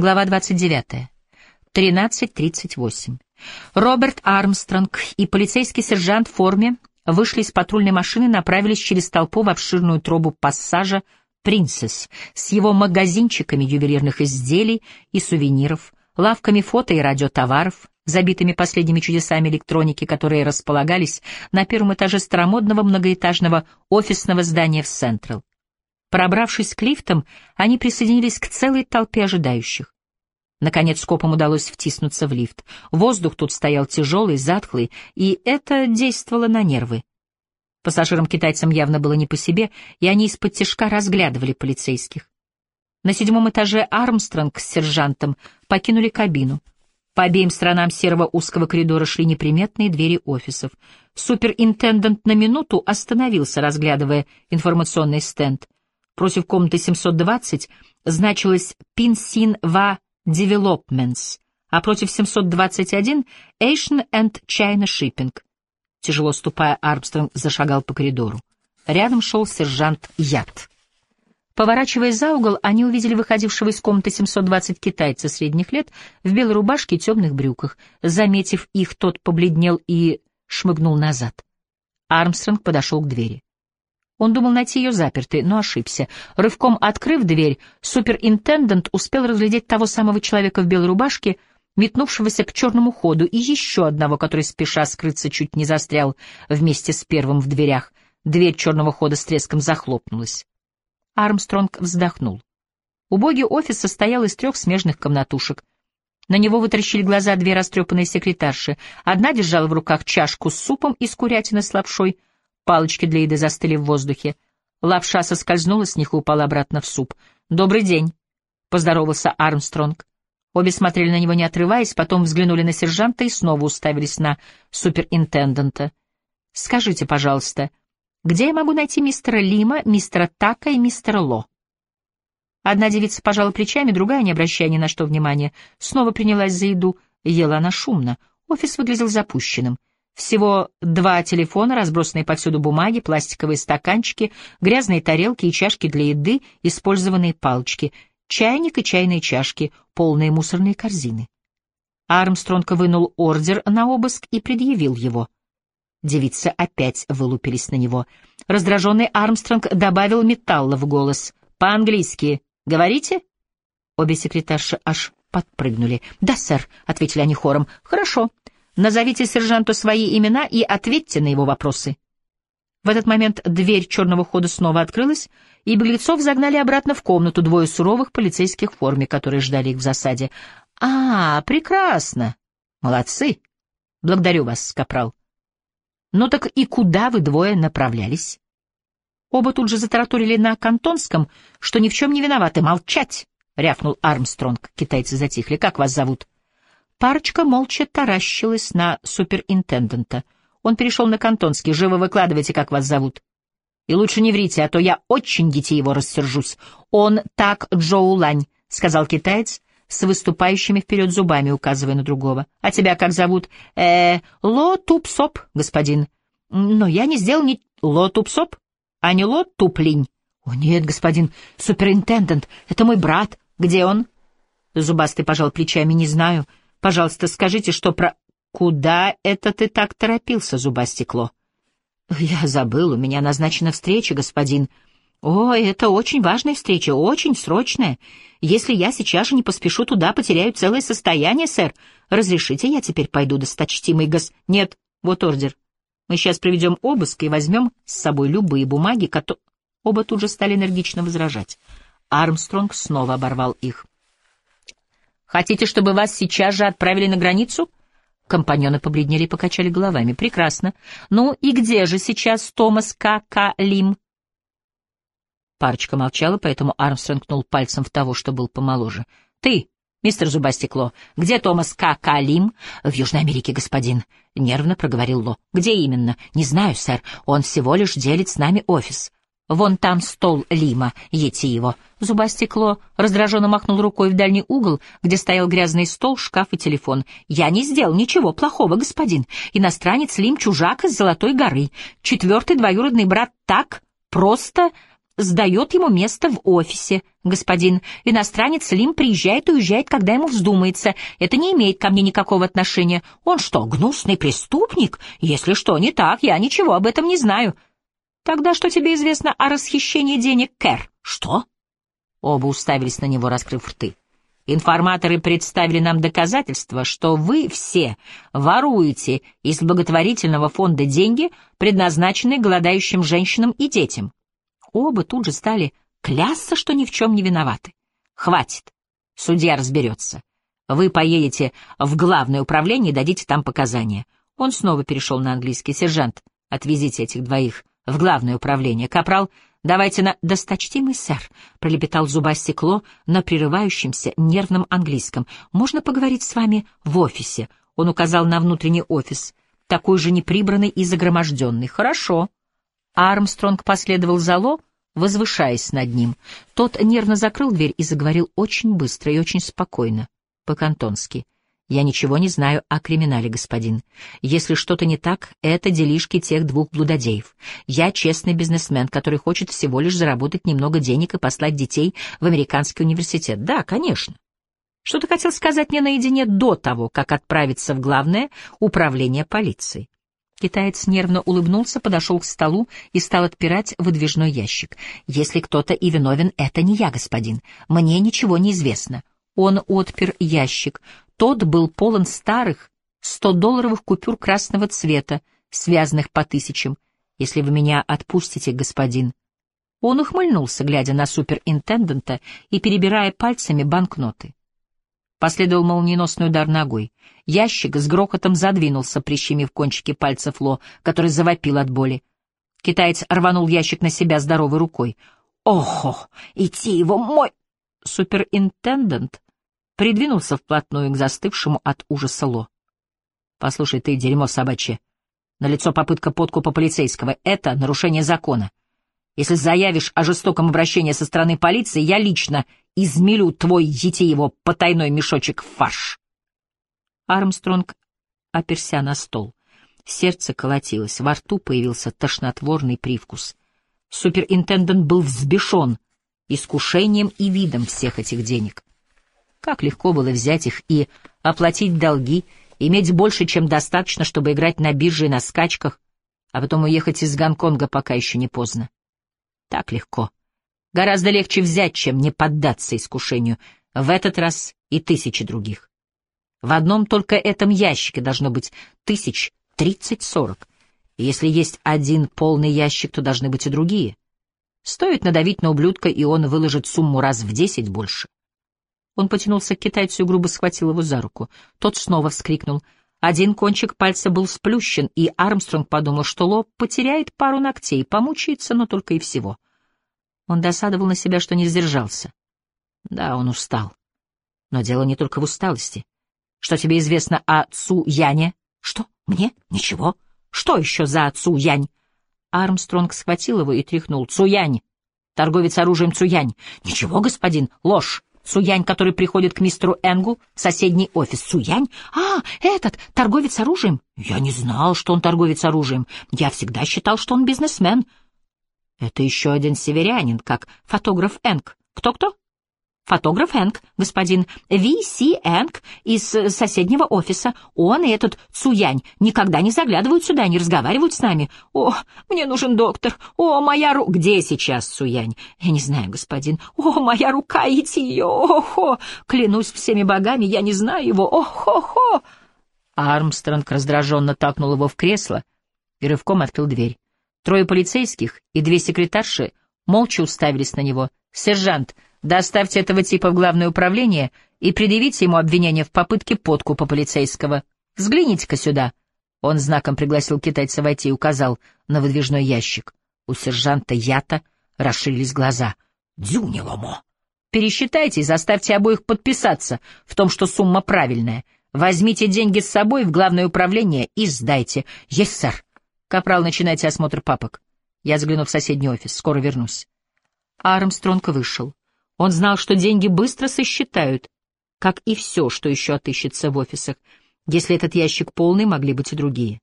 Глава 29. 13.38. Роберт Армстронг и полицейский сержант в форме вышли из патрульной машины и направились через толпу в обширную трубу пассажа «Принцесс» с его магазинчиками ювелирных изделий и сувениров, лавками фото и радиотоваров, забитыми последними чудесами электроники, которые располагались на первом этаже старомодного многоэтажного офисного здания в Централ. Пробравшись к лифтам, они присоединились к целой толпе ожидающих. Наконец копам удалось втиснуться в лифт. Воздух тут стоял тяжелый, затхлый, и это действовало на нервы. Пассажирам-китайцам явно было не по себе, и они из-под тяжка разглядывали полицейских. На седьмом этаже Армстронг с сержантом покинули кабину. По обеим сторонам серого узкого коридора шли неприметные двери офисов. Суперинтендант на минуту остановился, разглядывая информационный стенд. Против комнаты 720 значилось «Пинсин Ва Developments», а против 721 «Asian and China Shipping». Тяжело ступая, Армстронг зашагал по коридору. Рядом шел сержант Яд. Поворачивая за угол, они увидели выходившего из комнаты 720 китайца средних лет в белой рубашке и темных брюках. Заметив их, тот побледнел и шмыгнул назад. Армстронг подошел к двери. Он думал найти ее запертой, но ошибся. Рывком открыв дверь, суперинтендант успел разглядеть того самого человека в белой рубашке, метнувшегося к черному ходу, и еще одного, который, спеша скрыться, чуть не застрял вместе с первым в дверях. Дверь черного хода с треском захлопнулась. Армстронг вздохнул. Убогий офис состоял из трех смежных комнатушек. На него вытаращили глаза две растрепанные секретарши. Одна держала в руках чашку с супом из курятины с лапшой — Палочки для еды застыли в воздухе. Лапша соскользнула с них и упала обратно в суп. «Добрый день», — поздоровался Армстронг. Обе смотрели на него, не отрываясь, потом взглянули на сержанта и снова уставились на суперинтенданта. «Скажите, пожалуйста, где я могу найти мистера Лима, мистера Така и мистера Ло?» Одна девица пожала плечами, другая, не обращая ни на что внимания, снова принялась за еду. Ела она шумно. Офис выглядел запущенным. Всего два телефона, разбросанные повсюду бумаги, пластиковые стаканчики, грязные тарелки и чашки для еды, использованные палочки, чайник и чайные чашки, полные мусорные корзины. Армстронг вынул ордер на обыск и предъявил его. Девицы опять вылупились на него. Раздраженный Армстронг добавил металла в голос. «По-английски. Говорите?» Обе секретарши аж подпрыгнули. «Да, сэр», — ответили они хором. «Хорошо. Назовите сержанту свои имена и ответьте на его вопросы. В этот момент дверь черного хода снова открылась, и беглецов загнали обратно в комнату двое суровых полицейских в форме, которые ждали их в засаде. «А, прекрасно! Молодцы! Благодарю вас, капрал. Ну так и куда вы двое направлялись?» Оба тут же затараторили на кантонском, что ни в чем не виноваты. «Молчать!» — рявкнул Армстронг. Китайцы затихли. «Как вас зовут?» Парочка молча таращилась на суперинтенданта. Он перешел на кантонский. «Живо выкладывайте, как вас зовут». «И лучше не врите, а то я очень детей его рассержусь. Он так Джоу Лань», — сказал китаец, с выступающими вперед зубами, указывая на другого. «А тебя как зовут?» «Э, Ло Тупсоп, господин». «Но я не сделал ни Ло Тупсоп, а не Ло Туплинь». «О нет, господин суперинтендант, это мой брат. Где он?» Зубастый пожал плечами, не знаю. Пожалуйста, скажите, что про... Куда это ты так торопился, зубастекло? Я забыл, у меня назначена встреча, господин. О, это очень важная встреча, очень срочная. Если я сейчас же не поспешу туда, потеряю целое состояние, сэр. Разрешите, я теперь пойду, досточтимый гос... Нет, вот ордер. Мы сейчас проведем обыск и возьмем с собой любые бумаги, которые... Оба тут же стали энергично возражать. Армстронг снова оборвал их. Хотите, чтобы вас сейчас же отправили на границу? Компаньоны побледнели и покачали головами. Прекрасно. Ну и где же сейчас Томас К. К. Лим? Парочка молчала, поэтому Армстронг кнул пальцем в того, что был помоложе. Ты, мистер Зубастекло, где Томас К. К. Лим? В Южной Америке, господин. Нервно проговорил Ло. Где именно? Не знаю, сэр. Он всего лишь делит с нами офис. Вон там стол Лима, ете его. Зубастекло раздраженно махнул рукой в дальний угол, где стоял грязный стол, шкаф и телефон. «Я не сделал ничего плохого, господин. Иностранец Лим — чужак из Золотой горы. Четвертый двоюродный брат так просто сдает ему место в офисе, господин. Иностранец Лим приезжает и уезжает, когда ему вздумается. Это не имеет ко мне никакого отношения. Он что, гнусный преступник? Если что не так, я ничего об этом не знаю. Тогда что тебе известно о расхищении денег, Кэр? Что? Оба уставились на него, раскрыв рты. Информаторы представили нам доказательства, что вы все воруете из благотворительного фонда деньги, предназначенные голодающим женщинам и детям. Оба тут же стали клясться, что ни в чем не виноваты. Хватит. Судья разберется. Вы поедете в главное управление и дадите там показания. Он снова перешел на английский. Сержант, отвезите этих двоих в главное управление. Капрал, давайте на... Досточтимый сэр, — пролепетал зуба стекло на прерывающемся нервном английском. Можно поговорить с вами в офисе? Он указал на внутренний офис, такой же неприбранный и загроможденный. Хорошо. Армстронг последовал за Ло, возвышаясь над ним. Тот нервно закрыл дверь и заговорил очень быстро и очень спокойно, по-кантонски. «Я ничего не знаю о криминале, господин. Если что-то не так, это делишки тех двух блудодеев. Я честный бизнесмен, который хочет всего лишь заработать немного денег и послать детей в американский университет. Да, конечно. Что ты хотел сказать мне наедине до того, как отправиться в главное управление полиции?» Китаец нервно улыбнулся, подошел к столу и стал отпирать выдвижной ящик. «Если кто-то и виновен, это не я, господин. Мне ничего не известно». Он отпер ящик. Тот был полон старых, сто-долларовых купюр красного цвета, связанных по тысячам. «Если вы меня отпустите, господин». Он ухмыльнулся, глядя на суперинтендента и перебирая пальцами банкноты. Последовал молниеносный удар ногой. Ящик с грохотом задвинулся, прищемив кончики пальцев Ло, который завопил от боли. Китаец рванул ящик на себя здоровой рукой. «Охо! Идти его мой...» Суперинтендент придвинулся вплотную к застывшему от ужаса Ло. «Послушай ты, дерьмо собачье, налицо попытка подкупа полицейского. Это нарушение закона. Если заявишь о жестоком обращении со стороны полиции, я лично измелю твой его потайной мешочек фарш. Армстронг оперся на стол. Сердце колотилось, во рту появился тошнотворный привкус. Суперинтендент был взбешен искушением и видом всех этих денег. Как легко было взять их и оплатить долги, иметь больше, чем достаточно, чтобы играть на бирже и на скачках, а потом уехать из Гонконга, пока еще не поздно. Так легко. Гораздо легче взять, чем не поддаться искушению. В этот раз и тысячи других. В одном только этом ящике должно быть тысяч тридцать-сорок. Если есть один полный ящик, то должны быть и другие. Стоит надавить на ублюдка, и он выложит сумму раз в десять больше. Он потянулся к китайцу и грубо схватил его за руку. Тот снова вскрикнул. Один кончик пальца был сплющен, и Армстронг подумал, что Ло потеряет пару ногтей, помучается, но только и всего. Он досадовал на себя, что не сдержался. Да, он устал. Но дело не только в усталости. Что тебе известно о Цу Яне? Что? Мне? Ничего. Что еще за Цу Янь? Армстронг схватил его и тряхнул. Цу Янь! Торговец оружием Цу Янь. Ничего, господин, ложь. Цуянь, который приходит к мистеру Энгу в соседний офис. Цуянь? А, этот, торговец оружием? Я не знал, что он торговец оружием. Я всегда считал, что он бизнесмен. Это еще один северянин, как фотограф Энг. Кто-кто? Фотограф Энг, господин Ви Си Энг из соседнего офиса. Он и этот Цуянь никогда не заглядывают сюда, не разговаривают с нами. О, мне нужен доктор. О, моя рука. Где сейчас Цуянь? Я не знаю, господин. О, моя рука, идти ее. Охо! Клянусь всеми богами, я не знаю его. Охо-хо! Армстронг раздраженно такнул его в кресло и рывком открыл дверь. Трое полицейских и две секретарши молча уставились на него. «Сержант, доставьте этого типа в главное управление и предъявите ему обвинение в попытке подкупа полицейского. Взгляните-ка сюда». Он знаком пригласил китайца войти и указал на выдвижной ящик. У сержанта Ята расширились глаза. «Дюниломо!» «Пересчитайте и заставьте обоих подписаться в том, что сумма правильная. Возьмите деньги с собой в главное управление и сдайте. Есть, сэр!» «Капрал, начинайте осмотр папок. Я загляну в соседний офис. Скоро вернусь». Армстронг вышел. Он знал, что деньги быстро сосчитают, как и все, что еще отыщется в офисах. Если этот ящик полный, могли быть и другие.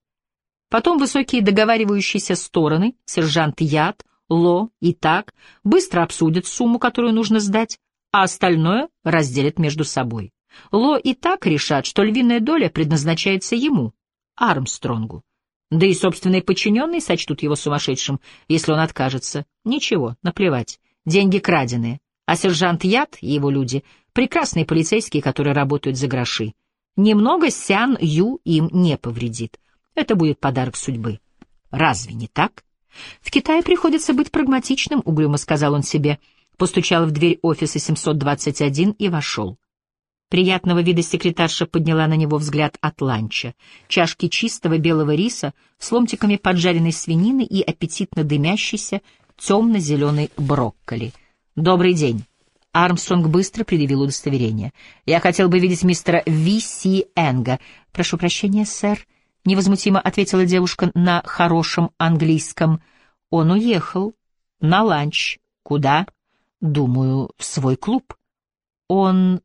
Потом высокие договаривающиеся стороны, сержант Яд, Ло и так быстро обсудят сумму, которую нужно сдать, а остальное разделят между собой. Ло и так решат, что львиная доля предназначается ему, Армстронгу. Да и собственные подчиненные сочтут его сумасшедшим, если он откажется. Ничего, наплевать. Деньги краденые. А сержант Яд и его люди — прекрасные полицейские, которые работают за гроши. Немного Сян Ю им не повредит. Это будет подарок судьбы. Разве не так? В Китае приходится быть прагматичным, угрюмо сказал он себе, постучал в дверь офиса 721 и вошел. Приятного вида секретарша подняла на него взгляд от ланча. Чашки чистого белого риса с ломтиками поджаренной свинины и аппетитно дымящейся темно-зеленой брокколи. «Добрый день». Армстронг быстро предъявил удостоверение. «Я хотел бы видеть мистера Ви Си Энга». «Прошу прощения, сэр», — невозмутимо ответила девушка на хорошем английском. «Он уехал. На ланч. Куда?» «Думаю, в свой клуб». «Он...»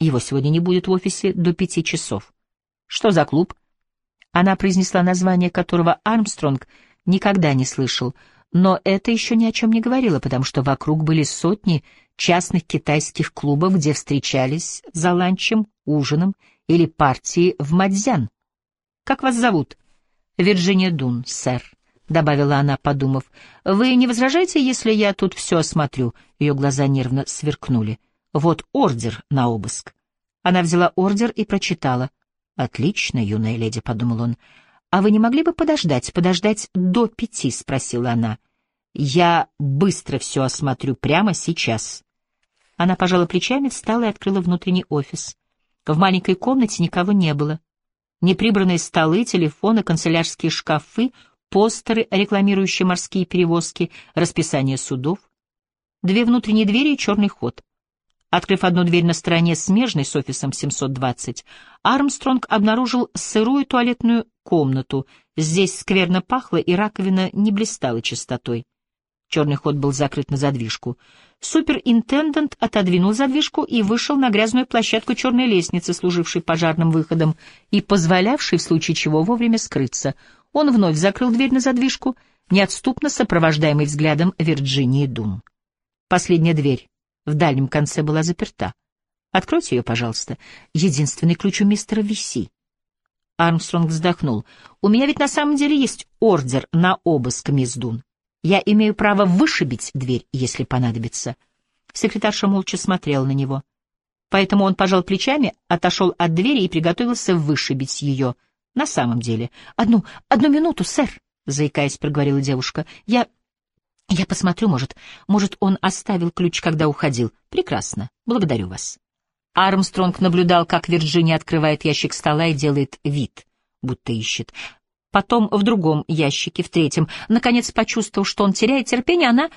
«Его сегодня не будет в офисе до пяти часов». «Что за клуб?» Она произнесла название, которого Армстронг никогда не слышал, но это еще ни о чем не говорило, потому что вокруг были сотни частных китайских клубов, где встречались за ланчем, ужином или партией в Мадзян. «Как вас зовут?» «Вирджиния Дун, сэр», — добавила она, подумав. «Вы не возражаете, если я тут все осмотрю?» Ее глаза нервно сверкнули. «Вот ордер на обыск». Она взяла ордер и прочитала. «Отлично, юная леди», — подумал он. «А вы не могли бы подождать, подождать до пяти?» — спросила она. «Я быстро все осмотрю прямо сейчас». Она пожала плечами, встала и открыла внутренний офис. В маленькой комнате никого не было. Неприбранные столы, телефоны, канцелярские шкафы, постеры, рекламирующие морские перевозки, расписание судов. Две внутренние двери и черный ход. Открыв одну дверь на стороне смежной с офисом 720, Армстронг обнаружил сырую туалетную комнату. Здесь скверно пахло, и раковина не блистала чистотой. Черный ход был закрыт на задвижку. Суперинтендант отодвинул задвижку и вышел на грязную площадку черной лестницы, служившей пожарным выходом и позволявшей в случае чего вовремя скрыться. Он вновь закрыл дверь на задвижку, неотступно сопровождаемый взглядом Вирджинии Дун. Последняя дверь в дальнем конце была заперта. «Откройте ее, пожалуйста. Единственный ключ у мистера Виси». Армстронг вздохнул. «У меня ведь на самом деле есть ордер на обыск, мисс Дун. Я имею право вышибить дверь, если понадобится. Секретарша молча смотрела на него. Поэтому он пожал плечами, отошел от двери и приготовился вышибить ее. На самом деле. «Одну, одну минуту, сэр», — заикаясь, проговорила девушка. «Я... я посмотрю, может, может, он оставил ключ, когда уходил. Прекрасно. Благодарю вас». Армстронг наблюдал, как Вирджиния открывает ящик стола и делает вид, будто ищет потом в другом ящике, в третьем. Наконец, почувствовав, что он теряет терпение, она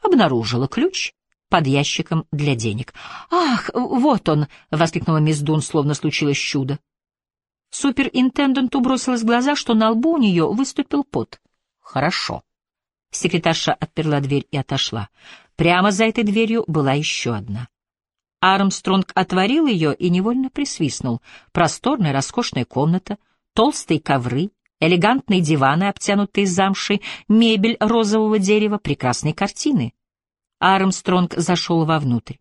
обнаружила ключ под ящиком для денег. «Ах, вот он!» — воскликнула мисс Дун, словно случилось чудо. Суперинтенденту бросилось в глаза, что на лбу у нее выступил пот. «Хорошо». Секретарша отперла дверь и отошла. Прямо за этой дверью была еще одна. Армстронг отворил ее и невольно присвистнул. Просторная, роскошная комната, толстые ковры, элегантные диваны, обтянутые замшей, мебель розового дерева, прекрасные картины. Армстронг зашел вовнутрь.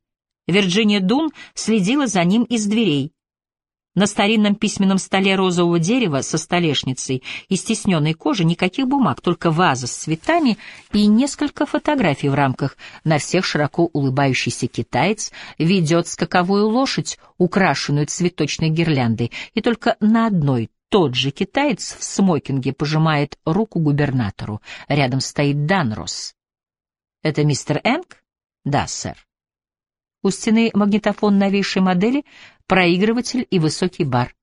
Вирджиния Дун следила за ним из дверей. На старинном письменном столе розового дерева со столешницей из стесненной кожи никаких бумаг, только ваза с цветами и несколько фотографий в рамках. На всех широко улыбающийся китаец ведет скаковую лошадь, украшенную цветочной гирляндой, и только на одной тот же китаец в смокинге пожимает руку губернатору. Рядом стоит Данрос. «Это мистер Энг?» «Да, сэр». У стены магнитофон новейшей модели, проигрыватель и высокий бар.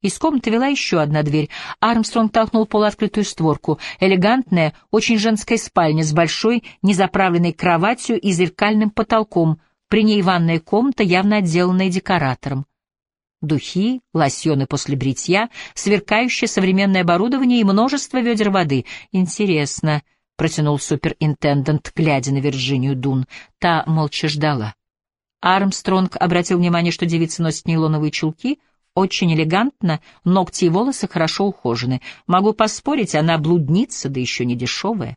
Из комнаты вела еще одна дверь. Армстронг толкнул полуоткрытую створку. Элегантная, очень женская спальня с большой, незаправленной кроватью и зеркальным потолком. При ней ванная комната, явно отделанная декоратором духи, лосьоны после бритья, сверкающее современное оборудование и множество ведер воды. Интересно, — протянул суперинтендант, глядя на Вирджинию Дун. Та молча ждала. Армстронг обратил внимание, что девица носит нейлоновые чулки, очень элегантно, ногти и волосы хорошо ухожены. Могу поспорить, она блудница, да еще не дешевая.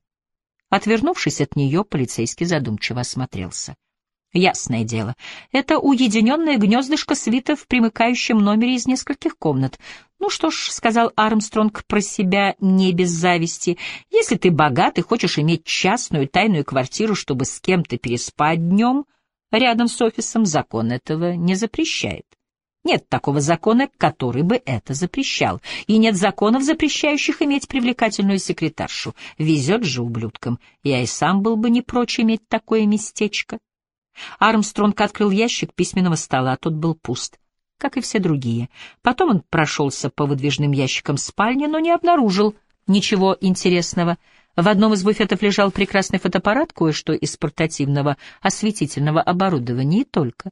Отвернувшись от нее, полицейский задумчиво осмотрелся. Ясное дело, это уединенное гнездышко свита в примыкающем номере из нескольких комнат. Ну что ж, — сказал Армстронг про себя не без зависти, — если ты богат и хочешь иметь частную тайную квартиру, чтобы с кем-то переспать днем рядом с офисом, закон этого не запрещает. Нет такого закона, который бы это запрещал. И нет законов, запрещающих иметь привлекательную секретаршу. Везет же ублюдкам. Я и сам был бы не прочь иметь такое местечко. Армстронг открыл ящик письменного стола, а тот был пуст, как и все другие. Потом он прошелся по выдвижным ящикам спальни, но не обнаружил ничего интересного. В одном из буфетов лежал прекрасный фотоаппарат, кое-что из портативного осветительного оборудования и только.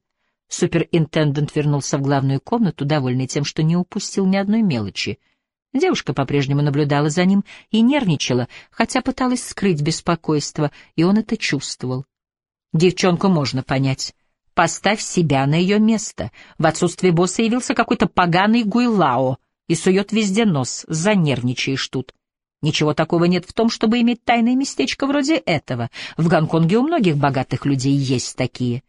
Суперинтендент вернулся в главную комнату, довольный тем, что не упустил ни одной мелочи. Девушка по-прежнему наблюдала за ним и нервничала, хотя пыталась скрыть беспокойство, и он это чувствовал. Девчонку можно понять. Поставь себя на ее место. В отсутствие босса явился какой-то поганый Гуйлао и сует везде нос, занервничаешь тут. Ничего такого нет в том, чтобы иметь тайное местечко вроде этого. В Гонконге у многих богатых людей есть такие.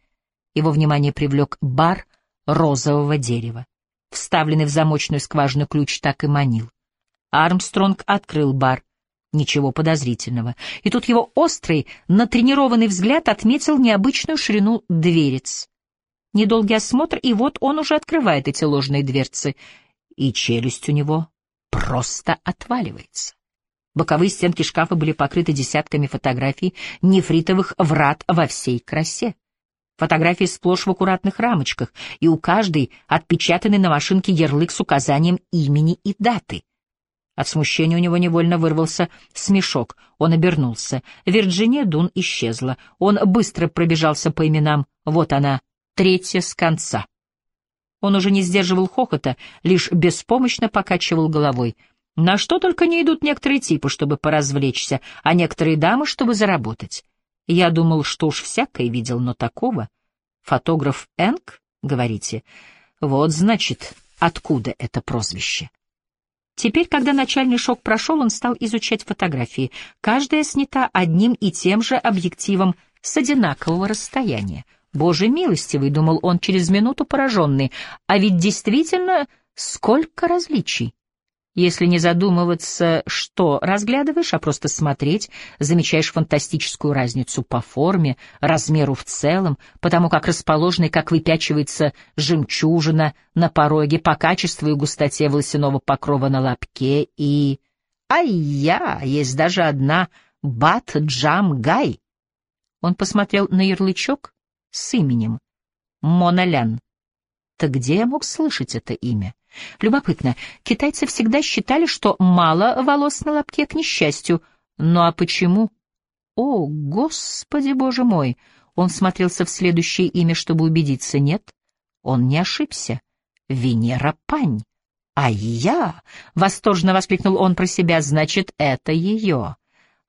Его внимание привлек бар розового дерева. Вставленный в замочную скважину ключ так и манил. Армстронг открыл бар — Ничего подозрительного. И тут его острый, натренированный взгляд отметил необычную ширину дверец. Недолгий осмотр, и вот он уже открывает эти ложные дверцы, и челюсть у него просто отваливается. Боковые стенки шкафа были покрыты десятками фотографий нефритовых врат во всей красе. Фотографии сплошь в аккуратных рамочках, и у каждой отпечатанный на машинке ярлык с указанием имени и даты — от смущения у него невольно вырвался смешок. Он обернулся. Вирджиния Дун исчезла. Он быстро пробежался по именам. Вот она, третья с конца. Он уже не сдерживал хохота, лишь беспомощно покачивал головой. На что только не идут некоторые типы, чтобы поразвлечься, а некоторые дамы, чтобы заработать. Я думал, что уж всякое видел, но такого. Фотограф Энг, говорите? Вот, значит, откуда это прозвище. Теперь, когда начальный шок прошел, он стал изучать фотографии. Каждая снята одним и тем же объективом с одинакового расстояния. «Боже милостивый», — думал он через минуту пораженный, — «а ведь действительно сколько различий!» Если не задумываться, что разглядываешь, а просто смотреть, замечаешь фантастическую разницу по форме, размеру в целом, потому как расположена и как выпячивается жемчужина на пороге, по качеству и густоте волосяного покрова на лобке и... Ай-я, есть даже одна Бат Джам Гай. Он посмотрел на ярлычок с именем Моналян. Так где я мог слышать это имя? Любопытно, китайцы всегда считали, что мало волос на лобке к несчастью. Ну а почему? О, господи боже мой! Он смотрелся в следующее имя, чтобы убедиться. Нет, он не ошибся. Венера Пань. «А я!» — восторженно воскликнул он про себя. «Значит, это ее.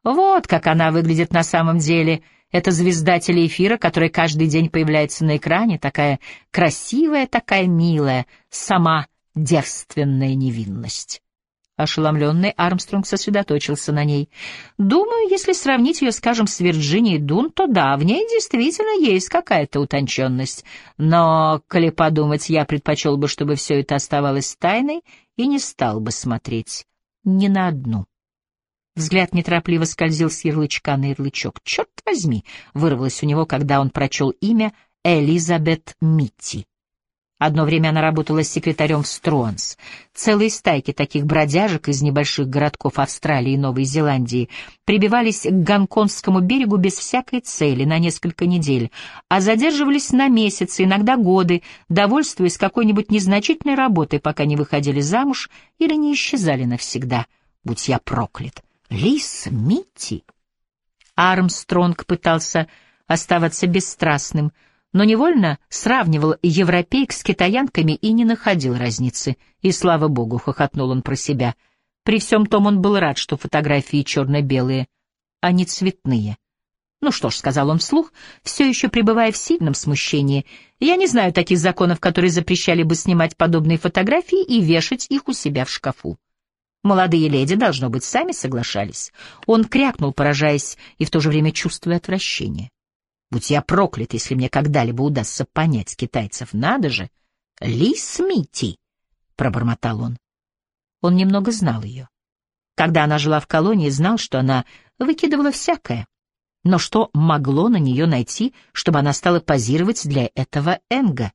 Вот как она выглядит на самом деле. Это звезда телеэфира, которая каждый день появляется на экране, такая красивая, такая милая, сама девственная невинность. Ошеломленный Армстронг сосредоточился на ней. «Думаю, если сравнить ее, скажем, с Вирджинией Дун, то да, в ней действительно есть какая-то утонченность. Но, коли подумать, я предпочел бы, чтобы все это оставалось тайной и не стал бы смотреть ни на одну». Взгляд неторопливо скользил с ярлычка на ярлычок. «Черт возьми!» — вырвалось у него, когда он прочел имя Элизабет Митти. Одно время она работала с секретарем в Струанс. Целые стайки таких бродяжек из небольших городков Австралии и Новой Зеландии прибивались к Гонконгскому берегу без всякой цели на несколько недель, а задерживались на месяцы, иногда годы, довольствуясь какой-нибудь незначительной работой, пока не выходили замуж или не исчезали навсегда. Будь я проклят! Лис Митти! Армстронг пытался оставаться бесстрастным — но невольно сравнивал европейк с китаянками и не находил разницы. И, слава богу, хохотнул он про себя. При всем том он был рад, что фотографии черно-белые, а не цветные. «Ну что ж», — сказал он вслух, все еще пребывая в сильном смущении, «я не знаю таких законов, которые запрещали бы снимать подобные фотографии и вешать их у себя в шкафу». Молодые леди, должно быть, сами соглашались. Он крякнул, поражаясь и в то же время чувствуя отвращение. Будь я проклят, если мне когда-либо удастся понять китайцев. Надо же! Ли Смити! — пробормотал он. Он немного знал ее. Когда она жила в колонии, знал, что она выкидывала всякое. Но что могло на нее найти, чтобы она стала позировать для этого Энга?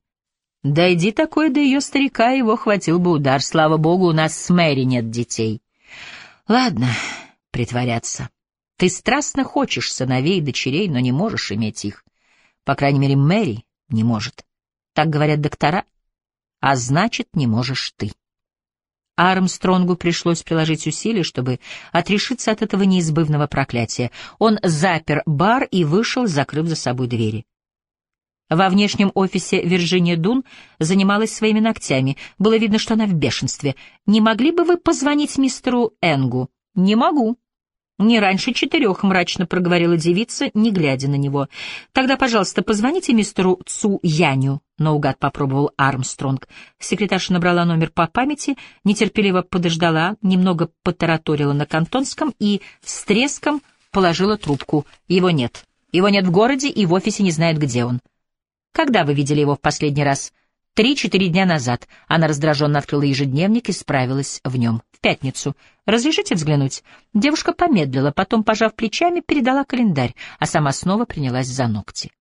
Дойди такое до ее старика, его хватил бы удар. Слава богу, у нас с Мэри нет детей. Ладно, притворяться. Ты страстно хочешь сыновей и дочерей, но не можешь иметь их. По крайней мере, Мэри не может. Так говорят доктора. А значит, не можешь ты. Армстронгу пришлось приложить усилия, чтобы отрешиться от этого неизбывного проклятия. Он запер бар и вышел, закрыв за собой двери. Во внешнем офисе Вирджиния Дун занималась своими ногтями. Было видно, что она в бешенстве. «Не могли бы вы позвонить мистеру Энгу?» «Не могу». «Не раньше четырех», — мрачно проговорила девица, не глядя на него. «Тогда, пожалуйста, позвоните мистеру Цу Яню», — наугад попробовал Армстронг. Секретарша набрала номер по памяти, нетерпеливо подождала, немного потараторила на кантонском и с треском положила трубку. «Его нет. Его нет в городе, и в офисе не знают, где он». Когда вы видели его в последний раз? Три-четыре дня назад. Она раздраженно открыла ежедневник и справилась в нем. Пятницу. Разрешите взглянуть? Девушка помедлила, потом, пожав плечами, передала календарь, а сама снова принялась за ногти.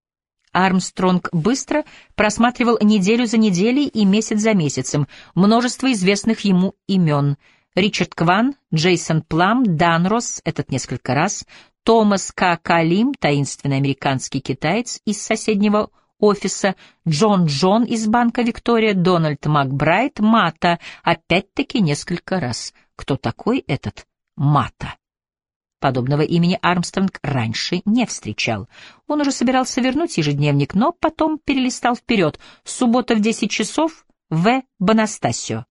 Армстронг быстро просматривал неделю за неделей и месяц за месяцем множество известных ему имен. Ричард Кван, Джейсон Плам, Дан Росс, этот несколько раз, Томас К. Калим, таинственный американский китаец из соседнего офиса, Джон Джон из банка Виктория, Дональд Макбрайт, Мата, опять-таки несколько раз. Кто такой этот Мата? Подобного имени Армстронг раньше не встречал. Он уже собирался вернуть ежедневник, но потом перелистал вперед. Суббота в десять часов в Бонастасио.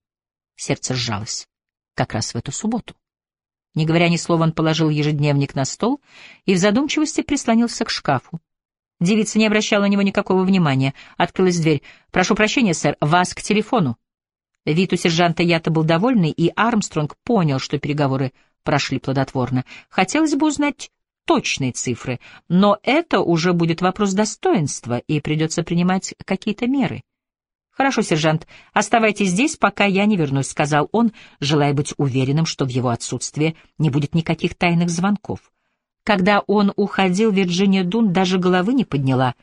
Сердце сжалось. Как раз в эту субботу. Не говоря ни слова, он положил ежедневник на стол и в задумчивости прислонился к шкафу. Девица не обращала на него никакого внимания. Открылась дверь. «Прошу прощения, сэр, вас к телефону». Вид у сержанта Ята был довольный, и Армстронг понял, что переговоры прошли плодотворно. Хотелось бы узнать точные цифры, но это уже будет вопрос достоинства, и придется принимать какие-то меры. «Хорошо, сержант, оставайтесь здесь, пока я не вернусь», — сказал он, желая быть уверенным, что в его отсутствие не будет никаких тайных звонков. Когда он уходил, Вирджиния Дун даже головы не подняла.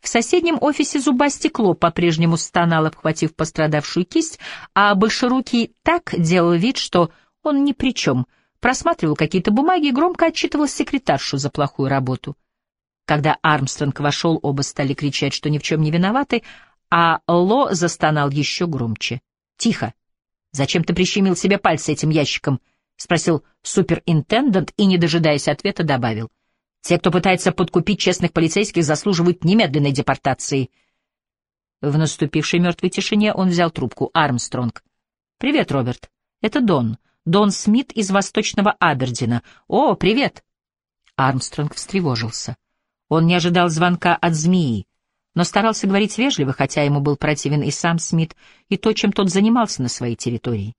В соседнем офисе зубастекло по-прежнему стонал, обхватив пострадавшую кисть, а Большерукий так делал вид, что он ни при чем, просматривал какие-то бумаги и громко отчитывал секретаршу за плохую работу. Когда Армстронг вошел, оба стали кричать, что ни в чем не виноваты, а Ло застонал еще громче. «Тихо! Зачем ты прищемил себе пальцы этим ящиком?» — спросил суперинтендант и, не дожидаясь ответа, добавил. «Те, кто пытается подкупить честных полицейских, заслуживают немедленной депортации». В наступившей мертвой тишине он взял трубку. Армстронг. «Привет, Роберт. Это Дон. Дон Смит из Восточного Абердина. О, привет!» Армстронг встревожился. Он не ожидал звонка от змеи, но старался говорить вежливо, хотя ему был противен и сам Смит, и то, чем тот занимался на своей территории.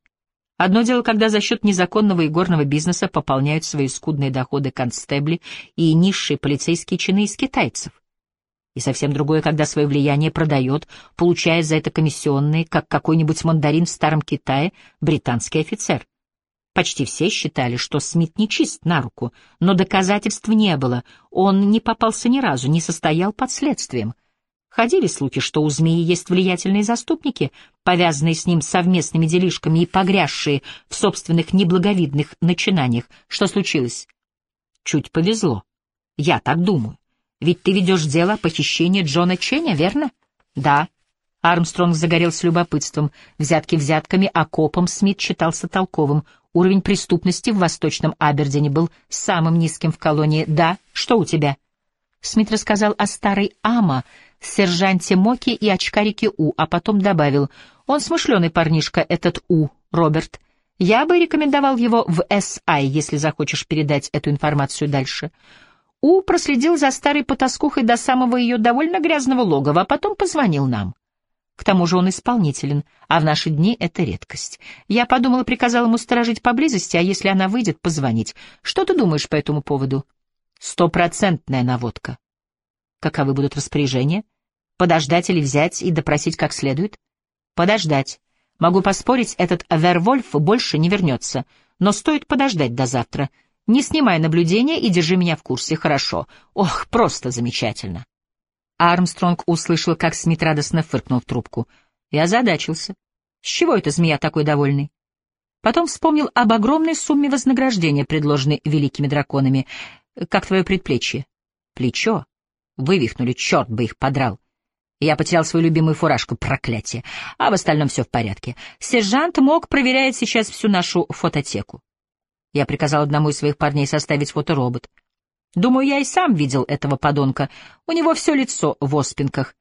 Одно дело, когда за счет незаконного игорного бизнеса пополняют свои скудные доходы констебли и низшие полицейские чины из китайцев. И совсем другое, когда свое влияние продает, получая за это комиссионные, как какой-нибудь мандарин в Старом Китае, британский офицер. Почти все считали, что Смит не чист на руку, но доказательств не было, он не попался ни разу, не состоял под следствием. Ходили слухи, что у змеи есть влиятельные заступники, повязанные с ним совместными делишками и погрязшие в собственных неблаговидных начинаниях. Что случилось? Чуть повезло. Я так думаю. Ведь ты ведешь дело о похищении Джона Ченя, верно? Да. Армстронг загорелся любопытством. Взятки взятками, а копом Смит считался толковым. Уровень преступности в Восточном Абердине был самым низким в колонии. Да, что у тебя? Смит рассказал о старой Ама, сержанте Моки и очкарике У, а потом добавил, «Он смышленый парнишка, этот У, Роберт. Я бы рекомендовал его в САИ, если захочешь передать эту информацию дальше». У проследил за старой потаскухой до самого ее довольно грязного логова, а потом позвонил нам. К тому же он исполнителен, а в наши дни это редкость. Я подумала и приказала ему сторожить поблизости, а если она выйдет, позвонить. Что ты думаешь по этому поводу? Стопроцентная наводка. Каковы будут распоряжения? Подождать или взять и допросить как следует? Подождать. Могу поспорить, этот Вервольф больше не вернется, но стоит подождать до завтра. Не снимай наблюдения и держи меня в курсе, хорошо? Ох, просто замечательно. Армстронг услышал, как Смит радостно фыркнул в трубку. Я озадачился. С чего эта змея такой довольный? Потом вспомнил об огромной сумме вознаграждения, предложенной великими драконами. Как твое предплечье? Плечо? Вывихнули, черт бы их подрал. Я потерял свою любимую фуражку, проклятие. А в остальном все в порядке. Сержант мог проверяет сейчас всю нашу фототеку. Я приказал одному из своих парней составить фоторобот. Думаю, я и сам видел этого подонка. У него все лицо в оспинках.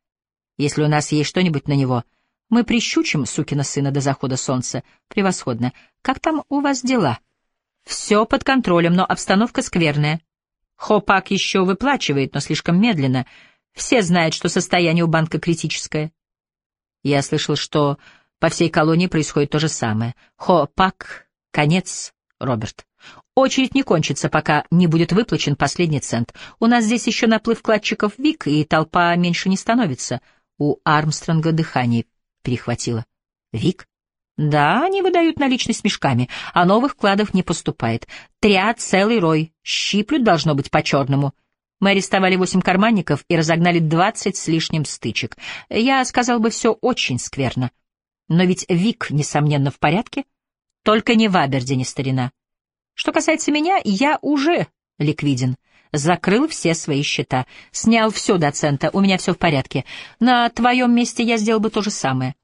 Если у нас есть что-нибудь на него, мы прищучим сукина сына до захода солнца. Превосходно. Как там у вас дела? Все под контролем, но обстановка скверная. Хопак еще выплачивает, но слишком медленно. Все знают, что состояние у банка критическое. Я слышал, что по всей колонии происходит то же самое. Хопак — конец, Роберт. Очередь не кончится, пока не будет выплачен последний цент. У нас здесь еще наплыв вкладчиков ВИК, и толпа меньше не становится. У Армстронга дыхание перехватило. ВИК? Да, они выдают наличность мешками, а новых вкладов не поступает. Тряд целый рой, щиплют должно быть по-черному. Мы арестовали восемь карманников и разогнали двадцать с лишним стычек. Я сказал бы, все очень скверно. Но ведь Вик, несомненно, в порядке. Только не в Абердине, старина. Что касается меня, я уже ликвиден. Закрыл все свои счета, снял все до цента, у меня все в порядке. На твоем месте я сделал бы то же самое.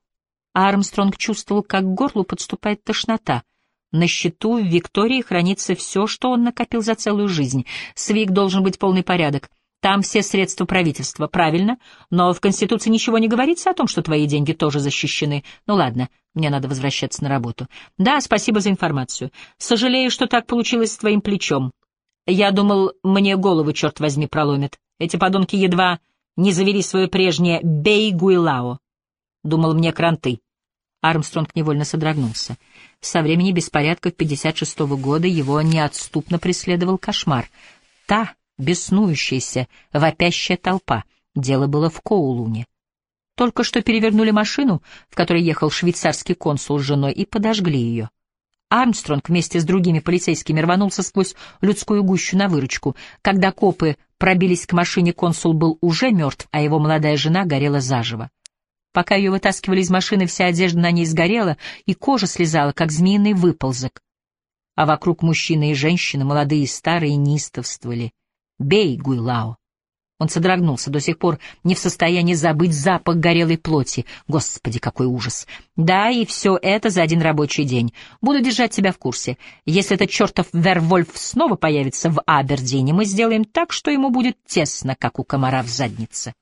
Армстронг чувствовал, как к горлу подступает тошнота. На счету в Виктории хранится все, что он накопил за целую жизнь. Свик должен быть полный порядок. Там все средства правительства, правильно, но в Конституции ничего не говорится о том, что твои деньги тоже защищены. Ну ладно, мне надо возвращаться на работу. Да, спасибо за информацию. Сожалею, что так получилось с твоим плечом. Я думал, мне голову, черт возьми, проломит. Эти подонки едва не завели свое прежнее «бей Гуилао». Думал, мне кранты. Армстронг невольно содрогнулся. Со времени беспорядков 56-го года его неотступно преследовал кошмар. Та беснующаяся, вопящая толпа. Дело было в Коулуне. Только что перевернули машину, в которой ехал швейцарский консул с женой, и подожгли ее. Армстронг вместе с другими полицейскими рванулся сквозь людскую гущу на выручку. Когда копы пробились к машине, консул был уже мертв, а его молодая жена горела заживо. Пока ее вытаскивали из машины, вся одежда на ней сгорела, и кожа слезала, как змеиный выползок. А вокруг мужчины и женщины, молодые и старые, неистовствовали. Бей, Гуйлао. Он содрогнулся, до сих пор не в состоянии забыть запах горелой плоти. Господи, какой ужас! Да, и все это за один рабочий день. Буду держать тебя в курсе. Если этот чертов Вервольф снова появится в Абердине, мы сделаем так, что ему будет тесно, как у комара в заднице.